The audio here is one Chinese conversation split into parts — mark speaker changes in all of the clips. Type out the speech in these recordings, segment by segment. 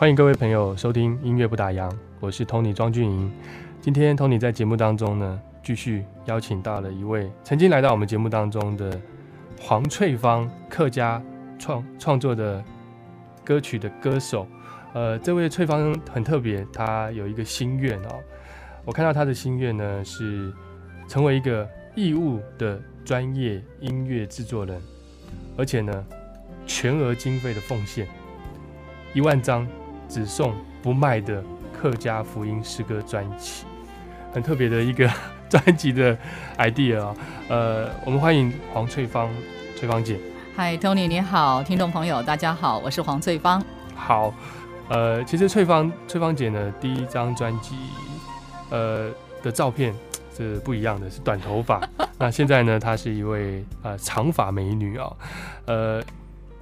Speaker 1: 欢迎各位朋友收听音乐不打烊，我是 Tony 庄俊莹。今天 Tony 在节目当中呢，继续邀请到了一位曾经来到我们节目当中的黄翠芳客家创创作的歌曲的歌手。呃，这位翠芳很特别，她有一个心愿哦。我看到她的心愿呢是成为一个义务的专业音乐制作人，而且呢全额经费的奉献一万张。只送不卖的客家福音诗歌专辑，很特别的一个 专辑的 idea 啊、呃，我们欢迎黄翠芳，翠芳姐。
Speaker 2: 嗨，Tony，你好，听众朋友，大家好，我是黄翠芳。
Speaker 1: 好，呃，其实翠芳翠芳姐呢，第一张专辑，呃的照片是不一样的，是短头发。那现在呢，她是一位呃长发美女啊、呃，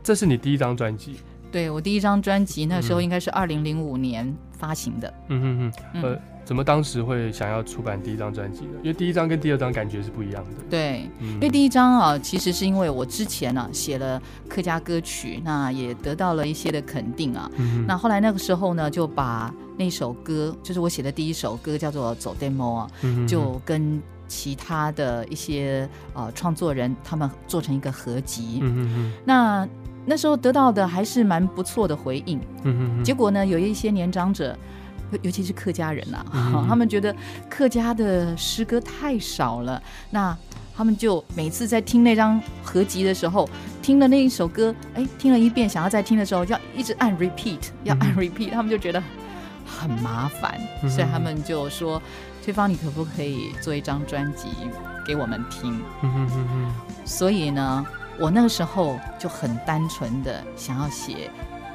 Speaker 1: 这是你第一张专辑。
Speaker 2: 对我第一张专辑那时候
Speaker 1: 嗯
Speaker 2: 应该是二零零五年发行的，
Speaker 1: 嗯哼哼，
Speaker 2: 嗯
Speaker 1: 呃，怎么当时会想要出版第一张专辑呢？因为第一张跟第二张感觉是不一样的。
Speaker 2: 对，
Speaker 1: 嗯
Speaker 2: 因为第一张啊，其实是因为我之前呢、写了客家歌曲，那也得到了一些的肯定啊。
Speaker 1: 嗯
Speaker 2: 那后来那个时候呢，就把那首歌，就是我写的第一首歌，叫做《走 demo》啊，
Speaker 1: 嗯
Speaker 2: 就跟其他的一些呃创作人他们做成一个合集。
Speaker 1: 嗯哼哼
Speaker 2: 那那时候得到的还是蛮不错的回应。结果呢，有一些年长者，尤尤其是客家人呐、
Speaker 1: 嗯
Speaker 2: 他们觉得客家的诗歌太少了，那他们就每次在听那张合集的时候，听了那一首歌，哎，听了一遍，想要再听的时候，要一直按 repeat，要按
Speaker 1: 嗯
Speaker 2: repeat，、他们就觉得很麻烦，
Speaker 1: 嗯
Speaker 2: 所以他们就说：“崔芳，你可不可以做一张专辑给我们听？”所以呢，我那个时候就很单纯的想要写，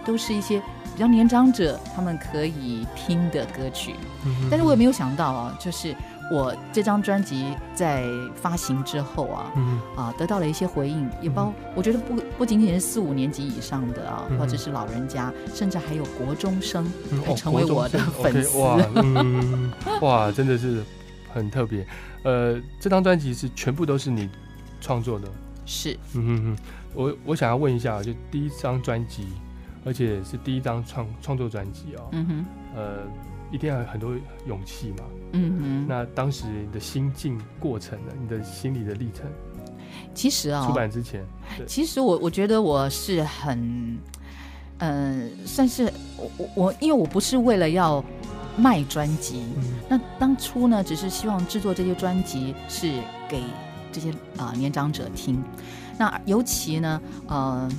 Speaker 2: 都是一些比较年长者他们可以听的歌曲。
Speaker 1: 嗯
Speaker 2: 但是我也没有想到啊，就是我这张专辑在发行之后啊，
Speaker 1: 嗯
Speaker 2: 啊得到了一些回应，也包我觉得不不仅仅是四五年级以上的啊，
Speaker 1: 嗯
Speaker 2: 或者是老人家，甚至还有国中生
Speaker 1: 嗯
Speaker 2: 会成为我的粉丝。
Speaker 1: 哇，嗯，哇，真的是很特别。呃，这张专辑是全部都是你创作的。
Speaker 2: 是。
Speaker 1: 嗯哼哼，我我想要问一下，就第一张专辑，而且是第一张创创作专辑哦。
Speaker 2: 嗯哼，
Speaker 1: 呃，一定要有很多勇气嘛。
Speaker 2: 嗯哼，
Speaker 1: 那当时你的心境过程呢？你的心理的历程，
Speaker 2: 其实啊、
Speaker 1: 出版之前，对，
Speaker 2: 其实我我觉得我是很，呃，算是我我我，因为我不是为了要卖专辑，
Speaker 1: 嗯。
Speaker 2: 那当初呢，只是希望制作这些专辑是给这些啊、年长者听。那尤其呢，呃，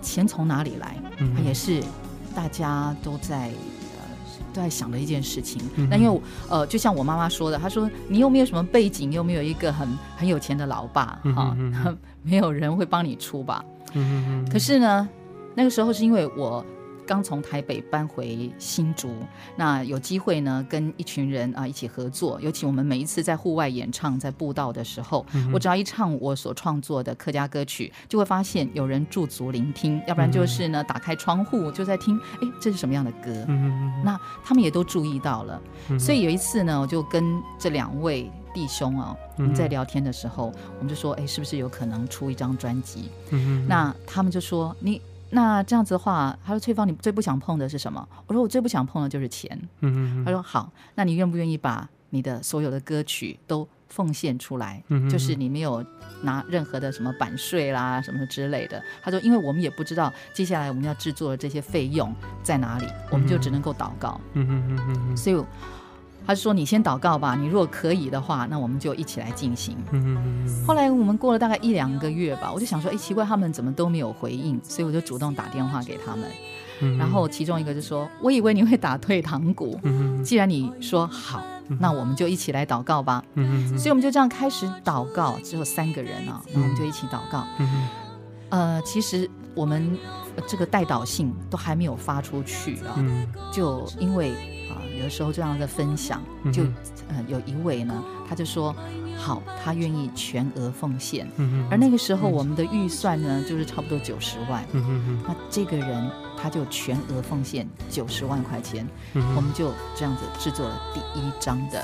Speaker 2: 钱从哪里来，
Speaker 1: 嗯
Speaker 2: 也是大家都在呃都在想的一件事情。
Speaker 1: 嗯
Speaker 2: 那因为呃，就像我妈妈说的，她说你又没有什么背景，又没有一个很很有钱的老爸
Speaker 1: 嗯
Speaker 2: 啊
Speaker 1: 嗯嗯，
Speaker 2: 没有人会帮你出吧。可是呢，那个时候是因为我刚从台北搬回新竹，那有机会呢跟一群人啊一起合作。尤其我们每一次在户外演唱、在步道的时候，
Speaker 1: 嗯
Speaker 2: 我只要一唱我所创作的客家歌曲，就会发现有人驻足聆听，要不然就是呢打开窗户就在听，哎，这是什么样的歌？那他们也都注意到了，
Speaker 1: 嗯
Speaker 2: 所以有一次呢，我就跟这两位弟兄啊，我们在聊天的时候，我们就说，哎，是不是有可能出一张专辑？那他们就说你。那这样子的话，他说翠芳，你最不想碰的是什么？我说我最不想碰的就是钱。
Speaker 1: 嗯嗯
Speaker 2: 他说好，那你愿不愿意把你的所有的歌曲都奉献出来？就是你没有拿任何的什么版税啦什么之类的。他说，因为我们也不知道接下来我们要制作的这些费用在哪里，我们就只能够祷告。
Speaker 1: 嗯嗯嗯嗯
Speaker 2: 所以他就说你先祷告吧，你如果可以的话，那我们就一起来进行。后来我们过了大概一两个月吧，我就想说，哎，奇怪，他们怎么都没有回应？所以我就主动打电话给他们。
Speaker 1: 嗯
Speaker 2: 然后其中一个就说：“我以为你会打退堂鼓，
Speaker 1: 嗯
Speaker 2: 既然你说好，那我们就一起来祷告吧。”
Speaker 1: 嗯
Speaker 2: 所以我们就这样开始祷告，只有三个人啊，然后我们就一起祷告。
Speaker 1: 嗯
Speaker 2: 呃，其实我们呃这个代祷信都还没有发出去啊，
Speaker 1: 嗯
Speaker 2: 就因为啊、有的时候这样的分享，就
Speaker 1: 嗯
Speaker 2: 呃有一位呢，他就说好，他愿意全额奉献。
Speaker 1: 嗯
Speaker 2: 而那个时候我们的预算呢，就是差不多九十万。那这个人他就全额奉献九十万块钱，
Speaker 1: 嗯
Speaker 2: 我们就这样子制作了第一张的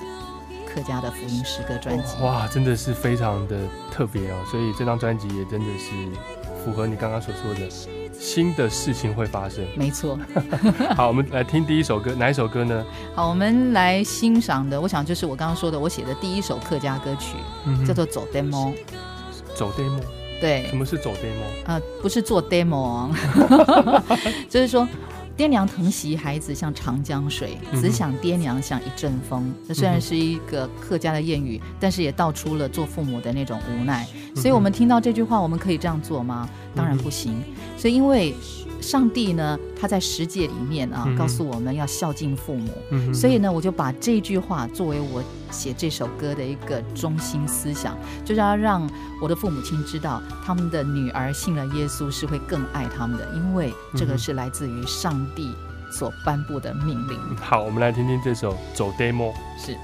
Speaker 2: 客家的福音诗歌专辑。
Speaker 1: 哇，真的是非常的特别哦，所以这张专辑也真的是符合你刚刚所说的，新的事情会发生。
Speaker 2: 没错，
Speaker 1: 好，我们来听第一首歌，哪一首歌呢？
Speaker 2: 好，我们来欣赏的，我想就是我刚刚说的，我写的第一首客家歌曲，
Speaker 1: 嗯
Speaker 2: 叫做《走 demo》。
Speaker 1: 走 demo。
Speaker 2: 对
Speaker 1: 什，么是走 demo？
Speaker 2: 呃，不是做 demo，哦 就是说。爹娘疼惜孩子像长江水，
Speaker 1: 嗯哼
Speaker 2: 子想爹娘像一阵风。这虽然是一个客家的谚语，但是也道出了做父母的那种无奈。所以，我们听到这句话，我们可以这样做吗？当然不行。所以，因为上帝呢，他在十诫里面啊告诉我们要孝敬父母。
Speaker 1: 嗯
Speaker 2: 所以呢，我就把这句话作为我写这首歌的一个中心思想，就是要让我的父母亲知道，他们的女儿信了耶稣是会更爱他们的，因为这个是来自于上帝所颁布的命令。
Speaker 1: 好，我们来听听这首走 demo。
Speaker 2: 是。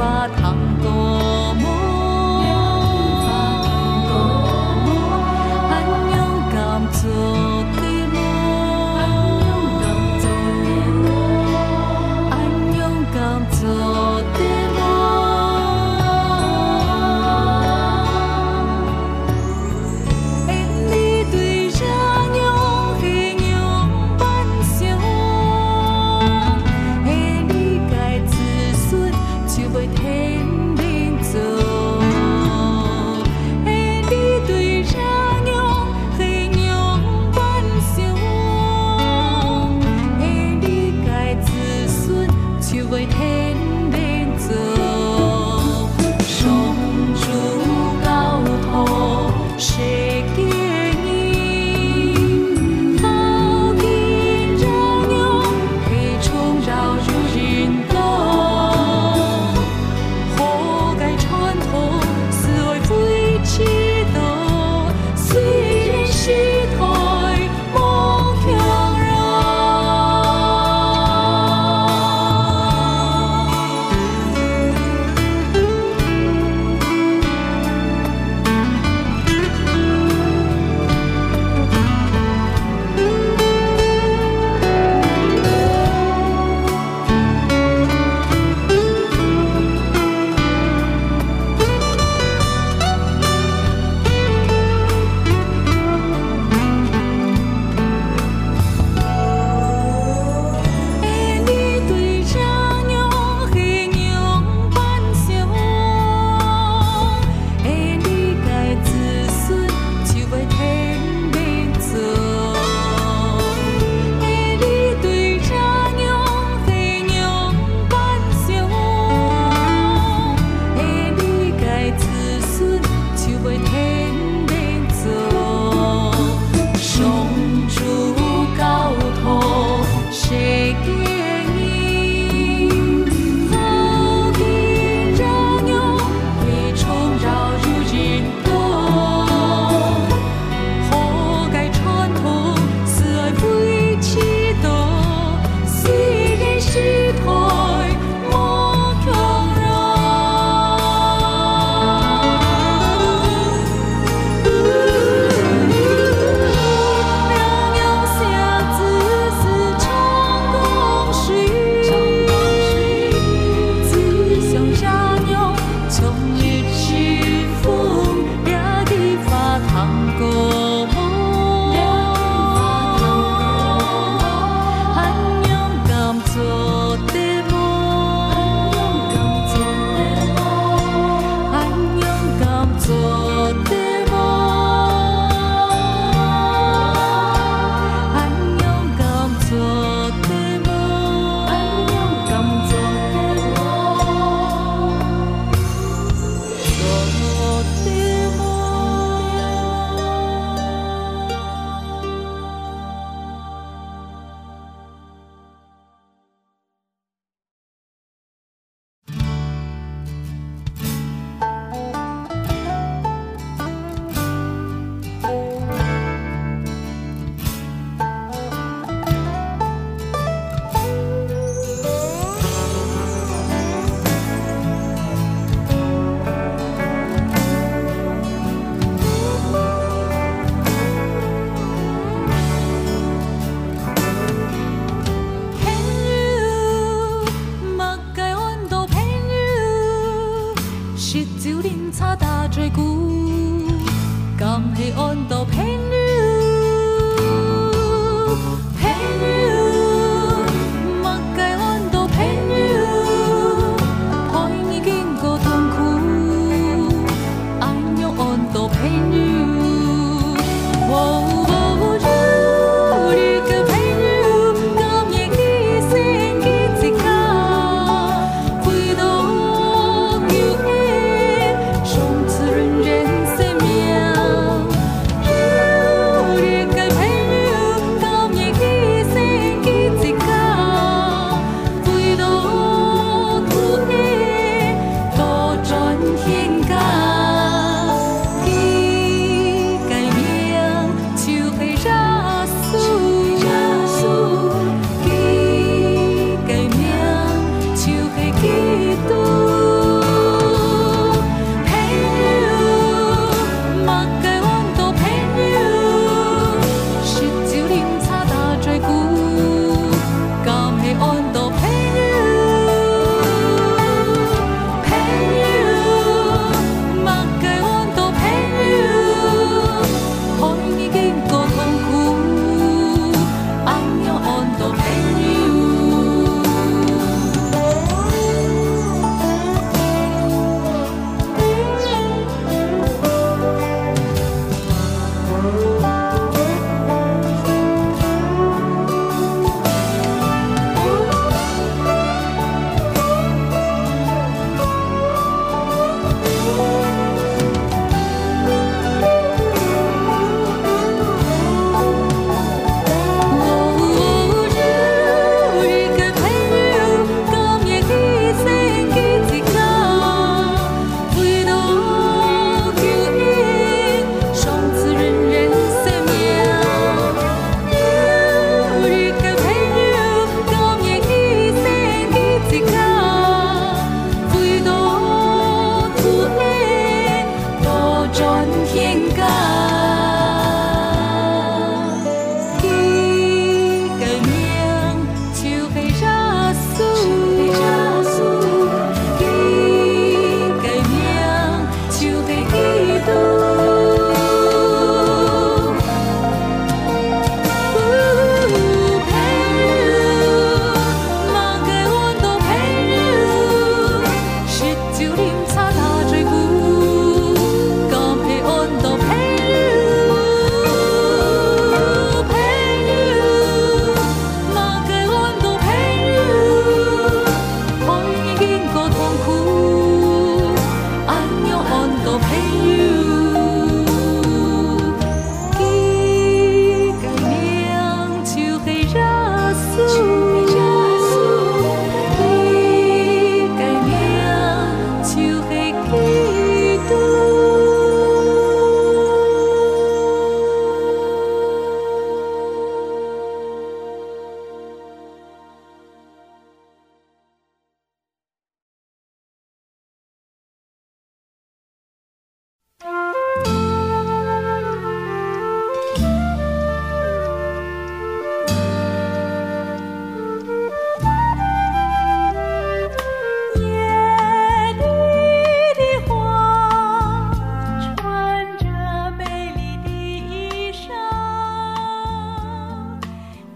Speaker 3: 发烫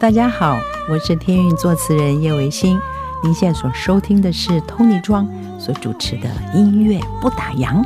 Speaker 4: 大家好我是天韵作词人叶维新。您现在所收听的是 tony 庄所主持的音乐不打烊。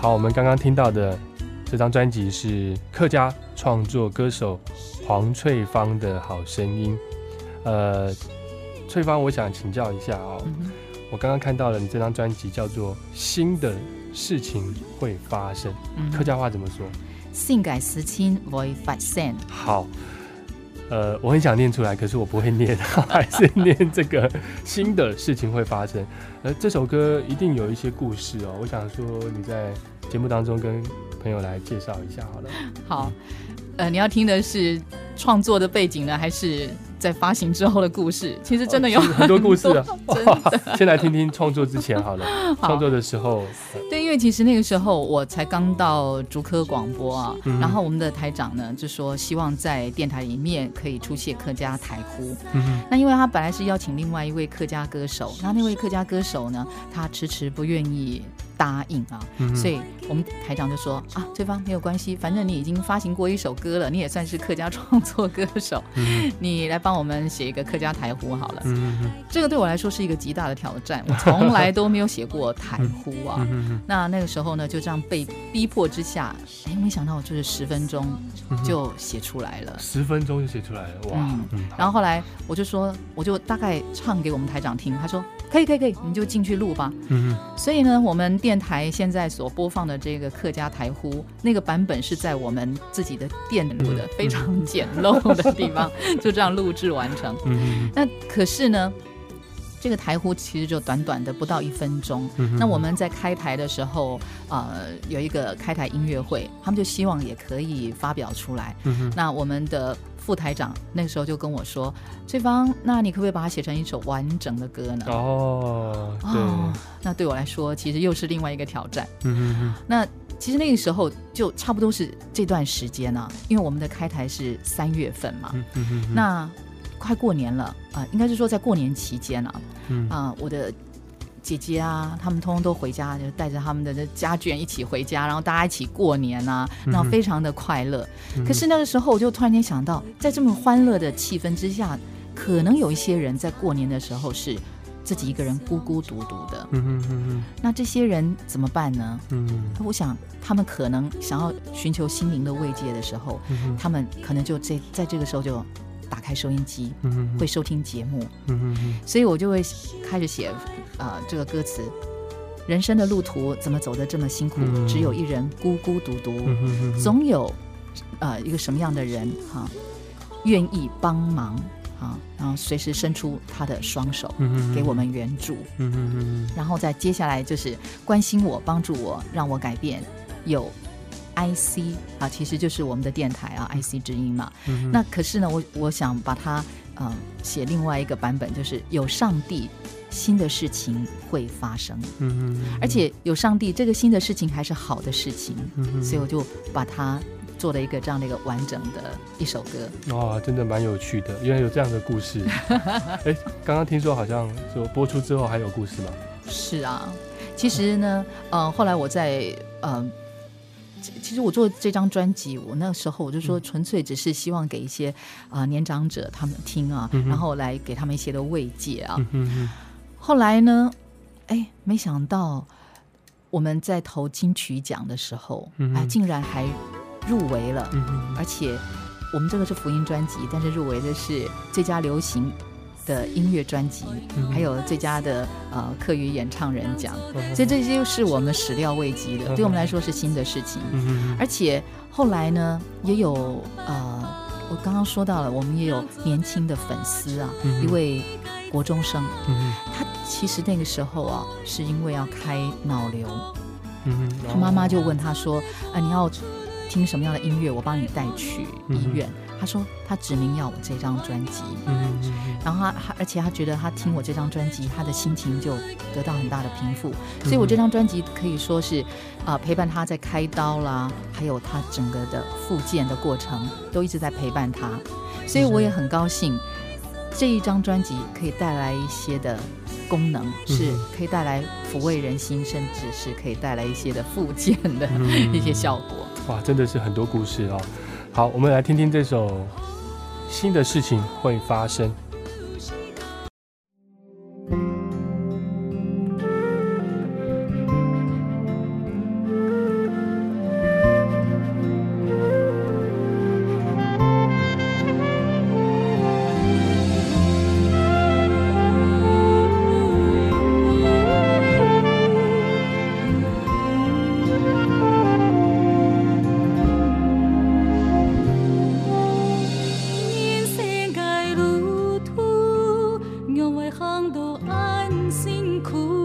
Speaker 3: 好，
Speaker 1: 我们刚刚听到的这张专辑是客家创作歌手黄翠芳的好声音。呃，翠芳，我想请教一下哦，
Speaker 2: 嗯
Speaker 1: 我刚刚看到了你这张专辑叫做《新的事情会发生》，
Speaker 2: 嗯
Speaker 1: 客家话怎么说？
Speaker 2: 性改思亲会发现，
Speaker 1: 好，呃，我很想念出来，可是我不会念，还是念这个新的事情会发生。呃，这首歌一定有一些故事哦，我想说你在节目当中跟朋友来介绍一下好了。
Speaker 2: 好，呃，你要听的是创作的背景呢，还是在发行之后的故事？其实真的有
Speaker 1: 很多故事啊
Speaker 2: 真的。
Speaker 1: 先来听听创作之前好了，
Speaker 2: 好
Speaker 1: 创作的时候，
Speaker 2: 对，因为其实那个时候我才刚到竹科广播啊，
Speaker 1: 嗯
Speaker 2: 然后我们的台长呢就说希望在电台里面可以出现客家台呼。
Speaker 1: 嗯
Speaker 2: 那因为他本来是邀请另外一位客家歌手，那那位客家歌手呢，他迟迟不愿意答应啊。
Speaker 1: 嗯
Speaker 2: 所以我们台长就说啊，对方没有关系，反正你已经发行过一首歌了，你也算是客家创作歌手，
Speaker 1: 嗯
Speaker 2: 你来帮我们写一个客家台呼好了。这个对我来说是一个极大的挑战，我从来都没有写过台呼啊。
Speaker 1: 嗯
Speaker 2: 那那个时候呢，就这样被逼迫之下，哎，没想到就是十分钟就写出来了。
Speaker 1: 十分钟就写出来了，哇
Speaker 2: 然后后来我就说，我就大概唱给我们台长听，他说可以可以可以，你就进去录吧。
Speaker 1: 嗯
Speaker 2: 所以呢，我们电台现在所播放的这个客家台呼那个版本是在我们自己的店录的，
Speaker 1: 嗯
Speaker 2: 非常简陋的地方，就这样录制完成。
Speaker 1: 嗯
Speaker 2: 那可是呢，这个台呼其实就短短的不到一分钟。
Speaker 1: 嗯
Speaker 2: 那我们在开台的时候，呃，有一个开台音乐会，他们就希望也可以发表出来。
Speaker 1: 嗯
Speaker 2: 那我们的副台长那个时候就跟我说：“翠芳，那你可不可以把它写成一首完整的歌呢？”
Speaker 1: 哦，对，
Speaker 2: 哦，那对我来说，其实又是另外一个挑战。
Speaker 1: 嗯嗯
Speaker 2: 那其实那个时候就差不多是这段时间啊，因为我们的开台是三月份嘛，
Speaker 1: 嗯嗯嗯，
Speaker 2: 那快过年了啊、应该是说在过年期间啊，
Speaker 1: 嗯
Speaker 2: 啊、我的姐姐啊，他们通通都回家，就带着他们的家眷一起回家，然后大家一起过年啊，
Speaker 1: 嗯
Speaker 2: 然后非常的快乐。可是那个时候，我就突然间想到，在这么欢乐的气氛之下，可能有一些人在过年的时候是自己一个人孤孤独独的。
Speaker 1: 嗯嗯
Speaker 2: 那这些人怎么办呢？
Speaker 1: 嗯
Speaker 2: 我想他们可能想要寻求心灵的慰藉的时候，
Speaker 1: 嗯
Speaker 2: 他们可能就这在这个时候就打开收音机，
Speaker 1: 嗯
Speaker 2: 会收听节目。所以我就会开始写呃这个歌词。人生的路途怎么走得这么辛苦？
Speaker 1: 嗯。
Speaker 2: 只有一人孤孤独独，总有呃一个什么样的人哈、愿意帮忙啊，然后随时伸出他的双手
Speaker 1: 嗯
Speaker 2: 给我们援助，然后再接下来就是关心我、帮助我、让我改变，有 IC 啊，其实就是我们的电台啊，IC 之音嘛。
Speaker 1: 嗯，
Speaker 2: 那可是呢，我我想把它呃写另外一个版本，就是有上帝，新的事情会发生，
Speaker 1: 嗯嗯，
Speaker 2: 而且有上帝，这个新的事情还是好的事情，
Speaker 1: 嗯
Speaker 2: 所以我就把它做了一个这样的一个完整的一首歌。
Speaker 1: 哇，真的蛮有趣的，原来有这样的故事。哎，刚刚听说好像说播出之后还有故事吗？
Speaker 2: 是啊，其实呢，呃，后来我在呃。其其实我做这张专辑，我那时候我就说，纯粹只是希望给一些啊、年长者他们听啊，
Speaker 1: 嗯
Speaker 2: 然后来给他们一些的慰藉啊。后来呢，哎，没想到我们在投金曲奖的时候，
Speaker 1: 嗯哼。
Speaker 2: 哎，竟然还入围了，而且我们这个是福音专辑，但是入围的是最佳流行的音乐专辑，
Speaker 1: 嗯。
Speaker 2: 还有最佳的呃客语演唱人奖，
Speaker 1: 嗯
Speaker 2: 所以这些是我们始料未及的，
Speaker 1: 嗯
Speaker 2: 对我们来说是新的事情。
Speaker 1: 嗯
Speaker 2: 而且后来呢，也有呃，我刚刚说到了，我们也有年轻的粉丝啊，
Speaker 1: 嗯
Speaker 2: 一位国中生，
Speaker 1: 嗯
Speaker 2: 他其实那个时候啊，是因为要开脑瘤，
Speaker 1: 嗯，
Speaker 2: 他妈妈就问他说：“啊，你要听什么样的音乐？我帮你带去医院。他说他指明要我这张专辑，
Speaker 1: 嗯嗯
Speaker 2: 然后他他而且他觉得他听我这张专辑，他的心情就得到很大的平复。所以我这张专辑可以说是啊、陪伴他在开刀啦，还有他整个的复健的过程都一直在陪伴他。所以我也很高兴，这一张专辑可以带来一些的功能，是可以带来抚慰人心，甚至是可以带来一些的复健的
Speaker 1: 嗯
Speaker 2: 一些效果。
Speaker 1: 哇，真的是很多故事哦。好，我们来听听这首新的事情会发生。
Speaker 3: 辛苦。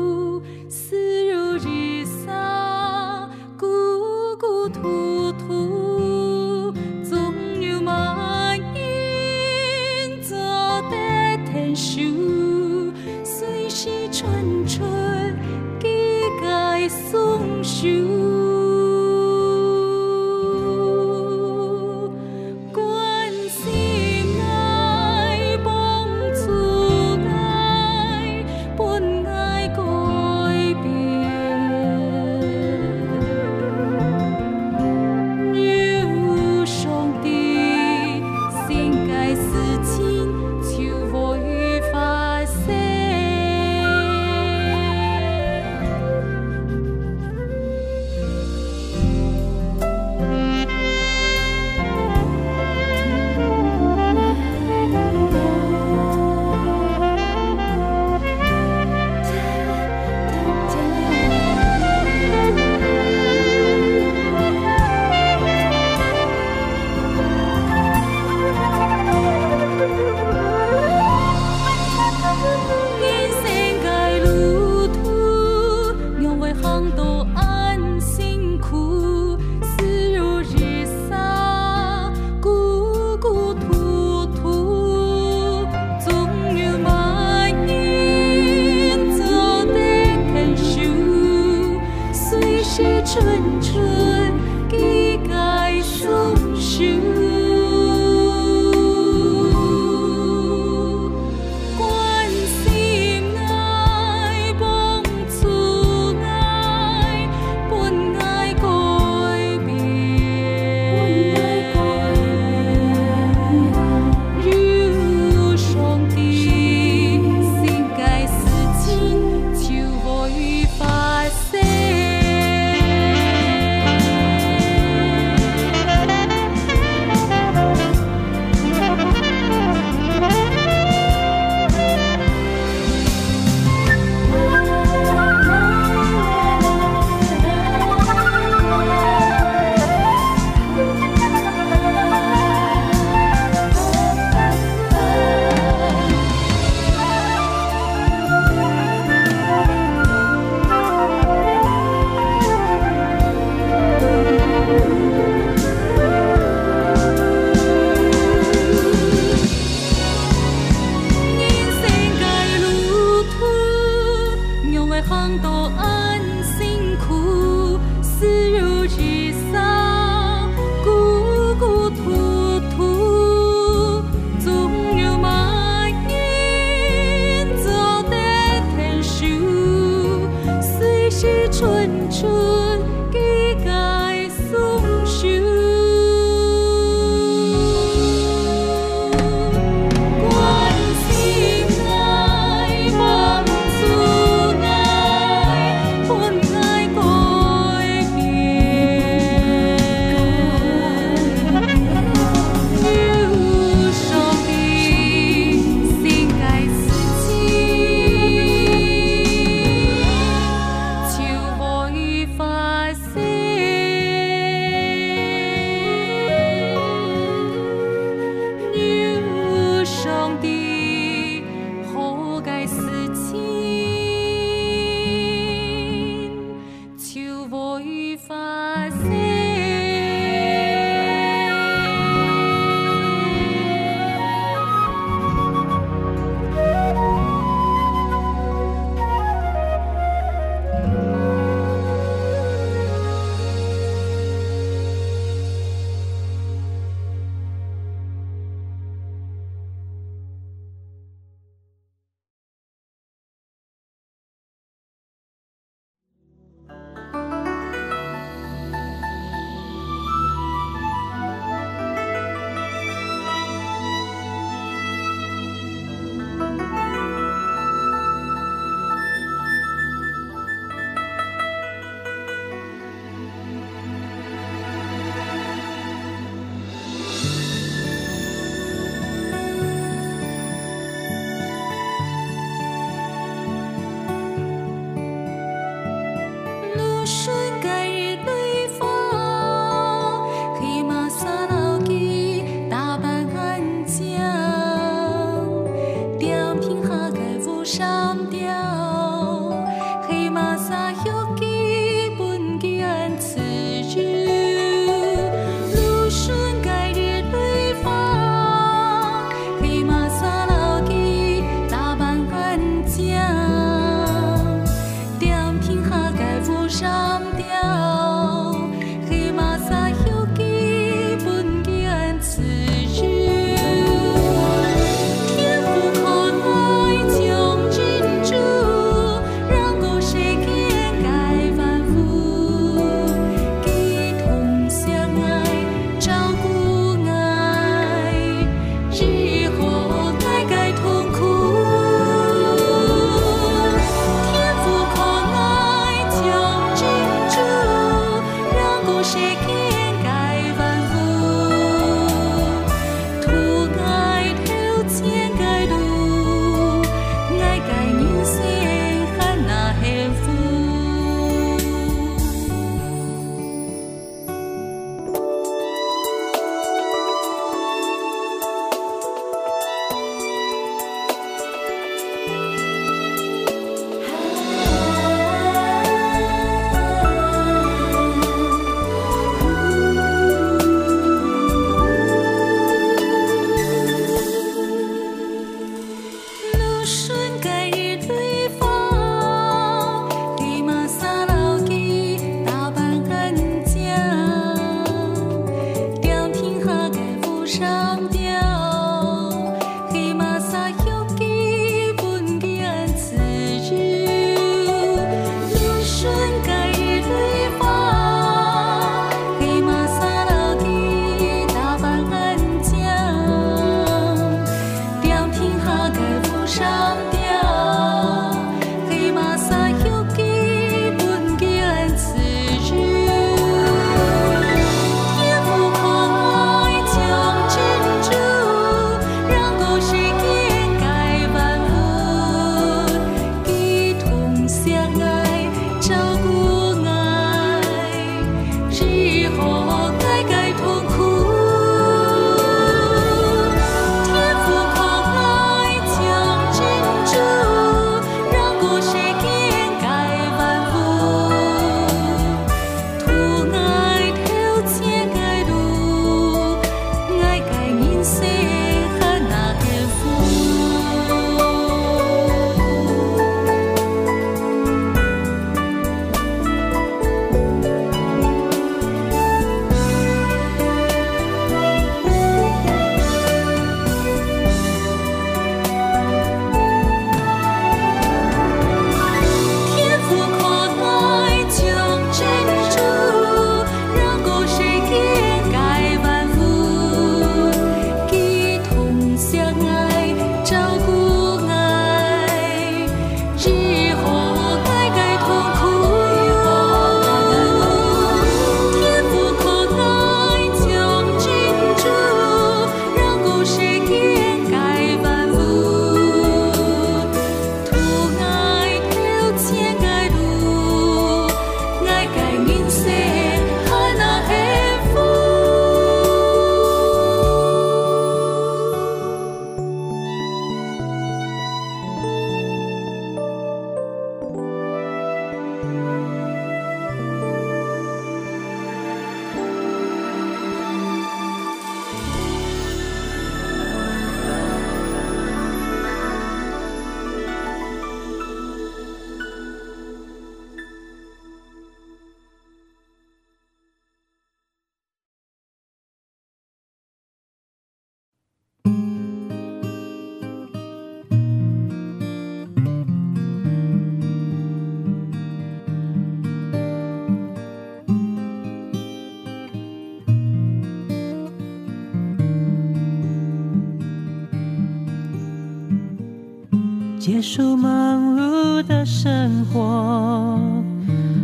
Speaker 5: 结束忙碌的生活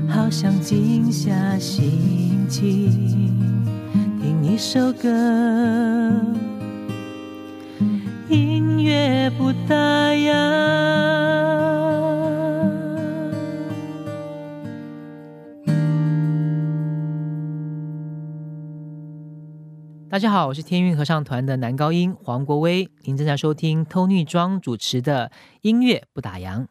Speaker 5: 好想静下心情听一首歌。大家好我是天韵合唱团的男高音黄国威您正在收听偷逆装主持的音乐不打烊。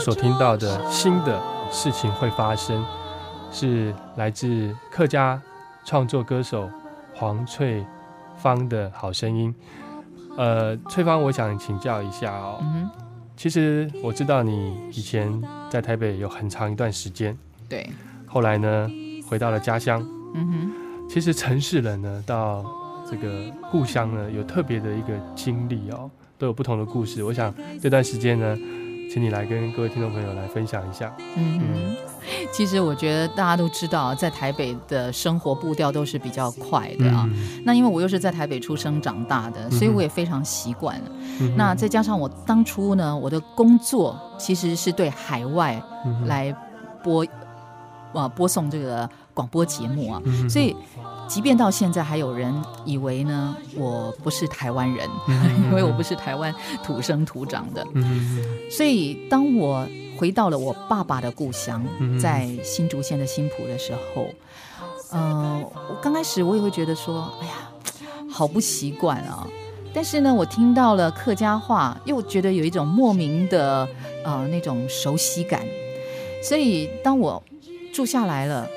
Speaker 1: 所听到的新的事情会发生，是来自客家创作歌手黄翠芳的好声音。呃，翠芳，我想请教一下哦。
Speaker 2: 嗯哼，
Speaker 1: 其实我知道你以前在台北有很长一段时间，
Speaker 2: 对，
Speaker 1: 后来呢回到了家乡。
Speaker 2: 嗯哼，
Speaker 1: 其实城市人呢到这个故乡呢有特别的一个经历哦，都有不同的故事。我想这段时间呢，请你来跟各位听众朋友来分享一下。
Speaker 2: 嗯哼，其实我觉得大家都知道，在台北的生活步调都是比较快的啊。
Speaker 1: 嗯
Speaker 2: 那因为我又是在台北出生长大的，所以我也非常习惯了。
Speaker 1: 嗯
Speaker 2: 那再加上我当初呢，我的工作其实是对海外来播呃播送这个广播节目啊，
Speaker 1: 嗯
Speaker 2: 所以即便到现在还有人以为呢我不是台湾人，
Speaker 1: 嗯
Speaker 2: 因为我不是台湾土生土长的。
Speaker 1: 嗯
Speaker 2: 所以当我回到了我爸爸的故乡
Speaker 1: 嗯，
Speaker 2: 在新竹县的新浦的时候，呃，我刚开始我也会觉得说，哎呀，好不习惯啊。但是呢，我听到了客家话，又觉得有一种莫名的呃那种熟悉感。所以当我住下来了，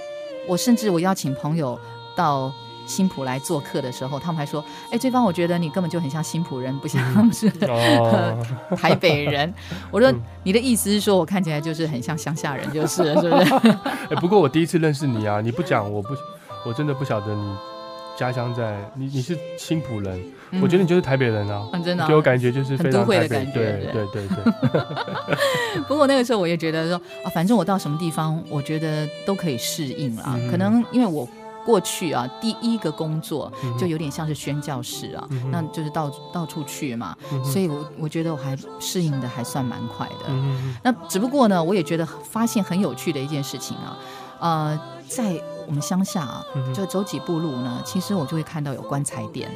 Speaker 2: 我甚至我邀请朋友到新浦来做客的时候，他们还说：“哎，对方，我觉得你根本就很像新浦人，不像是、
Speaker 1: 哦
Speaker 2: 台北人。”我说
Speaker 1: 嗯：“
Speaker 2: 你的意思是说我看起来就是很像乡下人，就是了，是不是？”
Speaker 1: 哎，不过我第一次认识你啊，你不讲我不，我真的不晓得你家乡在你你是青浦人，
Speaker 2: 嗯。
Speaker 1: 我觉得你就是台北人啊，
Speaker 2: 嗯真的啊。
Speaker 1: 给我感觉就是非
Speaker 2: 很都
Speaker 1: 常台北，
Speaker 2: 会的感觉。
Speaker 1: 对对对。对，
Speaker 2: 不过那个时候我也觉得说啊，反正我到什么地方，我觉得都可以适应啦。
Speaker 1: 嗯
Speaker 2: 可能因为我过去啊，第一个工作
Speaker 1: 嗯
Speaker 2: 就有点像是宣教士啊，
Speaker 1: 嗯
Speaker 2: 那就是到到处去嘛，
Speaker 1: 嗯
Speaker 2: 所以我我觉得我还适应的还算蛮快的。
Speaker 1: 嗯
Speaker 2: 那只不过呢，我也觉得发现很有趣的一件事情啊，呃，在我们乡下啊就走几步路呢，其实我就会看到有棺材店。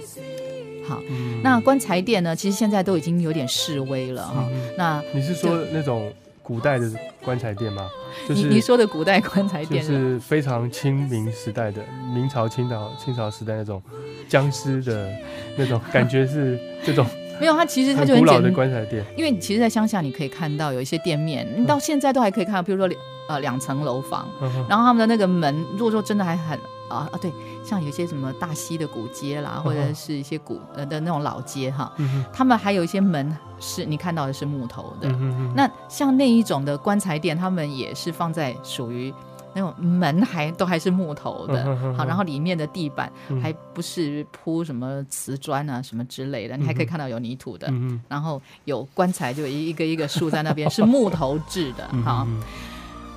Speaker 2: 好，
Speaker 1: 嗯
Speaker 2: 那棺材店呢，其实现在都已经有点示威了哈。
Speaker 1: 嗯
Speaker 2: 那
Speaker 1: 你是说那种古代的棺材店吗？就是
Speaker 2: 你你说的古代棺材店
Speaker 1: 就
Speaker 2: 店
Speaker 1: 是非常清明时代的明朝、清朝、清朝时代那种僵尸的那种感觉，是这种
Speaker 2: 没有，它其实它就很简
Speaker 1: 古老的棺材店。
Speaker 2: 因为其实，在乡下你可以看到有一些店面，你到现在都还可以看到，比如说两呃两层楼房，
Speaker 1: 嗯
Speaker 2: 然后他们的那个门，如果说真的还很啊啊对，像有一些什么大溪的古街啦，或者是一些古呃的那种老街哈，
Speaker 1: 嗯
Speaker 2: 他们还有一些门是你看到的是木头的。那像那一种的棺材店，他们也是放在属于。那种门还都还是木头的好，然后里面的地板
Speaker 1: 嗯。
Speaker 2: 还不是铺什么瓷砖啊什么之类的，你还可以看到有泥土的，
Speaker 1: 嗯
Speaker 2: 然后有棺材就一个一个竖在那边，是木头制的
Speaker 1: 哼
Speaker 2: 哈。
Speaker 1: 嗯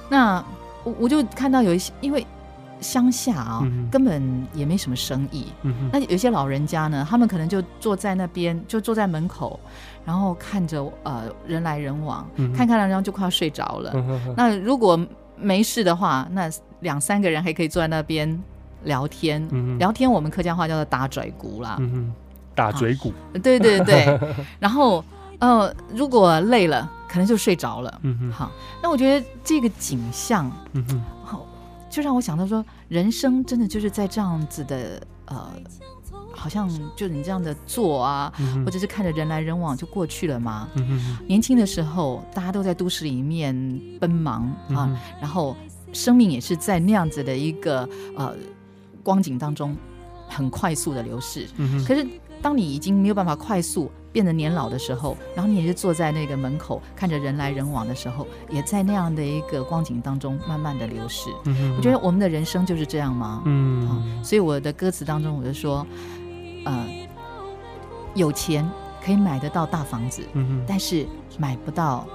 Speaker 2: 那我我就看到有一些，因为乡下啊、
Speaker 1: 嗯
Speaker 2: 根本也没什么生意，
Speaker 1: 嗯
Speaker 2: 那有些老人家呢，他们可能就坐在那边，就坐在门口，然后看着呃人来人往，
Speaker 1: 嗯
Speaker 2: 看看了，然后就快要睡着了。那如果没事的话，那两三个人还可以坐在那边聊天。
Speaker 1: 嗯
Speaker 2: 聊天我们客家话叫做打嘴鼓啦。
Speaker 1: 打嘴鼓，
Speaker 2: 对对对，然后呃，如果累了，可能就睡着了。
Speaker 1: 嗯哼，
Speaker 2: 好，那我觉得这个景象，
Speaker 1: 嗯哼，
Speaker 2: 好，就让我想到说，人生真的就是在这样子的呃，好像就你这样的做啊，
Speaker 1: 嗯
Speaker 2: 或者是看着人来人往就过去了吗？
Speaker 1: 嗯，
Speaker 2: 年轻的时候，大家都在都市里面奔忙啊，
Speaker 1: 嗯
Speaker 2: 然后生命也是在那样子的一个呃光景当中很快速的流逝。
Speaker 1: 嗯，
Speaker 2: 可是当你已经没有办法快速变得年老的时候，然后你也是坐在那个门口看着人来人往的时候，也在那样的一个光景当中慢慢的流逝。
Speaker 1: 嗯，
Speaker 2: 我觉得我们的人生就是这样吗？
Speaker 1: 嗯
Speaker 2: 啊，所以我的歌词当中我就说，呃，有钱可以买得到大房子，
Speaker 1: 嗯，
Speaker 2: 但是买不到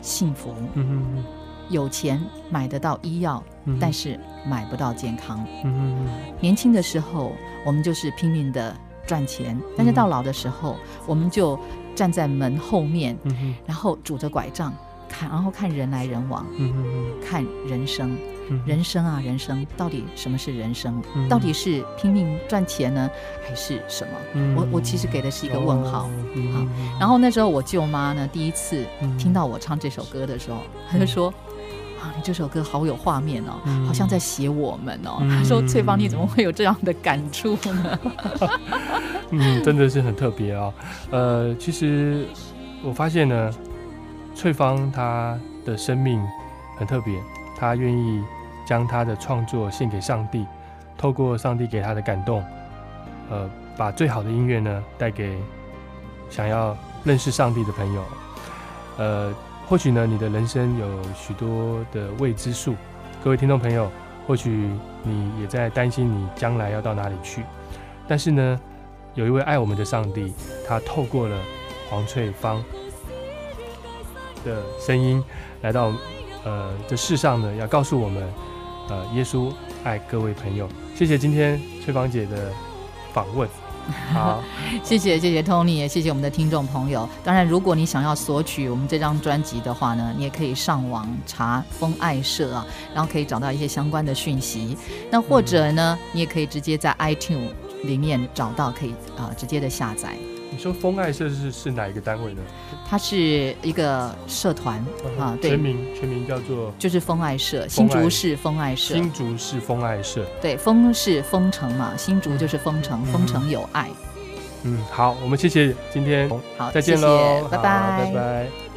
Speaker 2: 幸福；
Speaker 1: 嗯哼，
Speaker 2: 有钱买得到医药，但是买不到健康。
Speaker 1: 嗯，
Speaker 2: 年轻的时候，我们就是拼命的赚钱，但是到老的时候，我们就站在门后面，然后拄着拐杖看，然后看人来人往，
Speaker 1: 嗯哼，
Speaker 2: 看人生。
Speaker 1: 嗯
Speaker 2: 人生啊，人生到底什么是人生？
Speaker 1: 嗯
Speaker 2: 到底是拼命赚钱呢，还是什么？
Speaker 1: 嗯
Speaker 2: 我我其实给的是一个问号。
Speaker 1: 哦嗯
Speaker 2: 好，然后那时候我舅妈呢，第一次
Speaker 1: 嗯
Speaker 2: 听到我唱这首歌的时候，她就说：“啊，你这首歌好有画面哦，
Speaker 1: 嗯
Speaker 2: 好像在写我们哦。
Speaker 1: 嗯
Speaker 2: 她说：“翠芳，你怎么会有这样的感触呢
Speaker 1: 嗯，真的是很特别啊、呃，其实我发现呢，翠芳她的生命很特别，她愿意将她的创作献给上帝，透过上帝给她的感动，呃，把最好的音乐呢带给想要认识上帝的朋友。呃，或许呢，你的人生有许多的未知数，各位听众朋友，或许你也在担心你将来要到哪里去，但是呢，有一位爱我们的上帝，他透过了黄翠芳的声音来到呃这世上呢，要告诉我们，呃，耶稣爱各位朋友。谢谢今天翠芳姐的访问。好，？”
Speaker 2: 谢谢谢谢 Tony，也谢谢我们的听众朋友。当然，如果你想要索取我们这张专辑的话呢，你也可以上网查风爱社啊，然后可以找到一些相关的讯息。那或者呢，你也可以直接在 iTune 里面找到，可以啊、呃直接的下载。
Speaker 1: 你说风爱社是是哪一个单位呢？
Speaker 2: 它是一个社团啊，对
Speaker 1: 全，名全名叫做
Speaker 2: 就是风爱社，新竹市风爱社。
Speaker 1: 新竹市风爱社。
Speaker 2: 对，风是风城嘛，新竹就是风城，风城有爱。
Speaker 1: 嗯，好，我们谢谢今天，
Speaker 2: 好，
Speaker 1: 再见喽，
Speaker 2: 拜
Speaker 1: 好
Speaker 2: 拜
Speaker 1: 拜拜。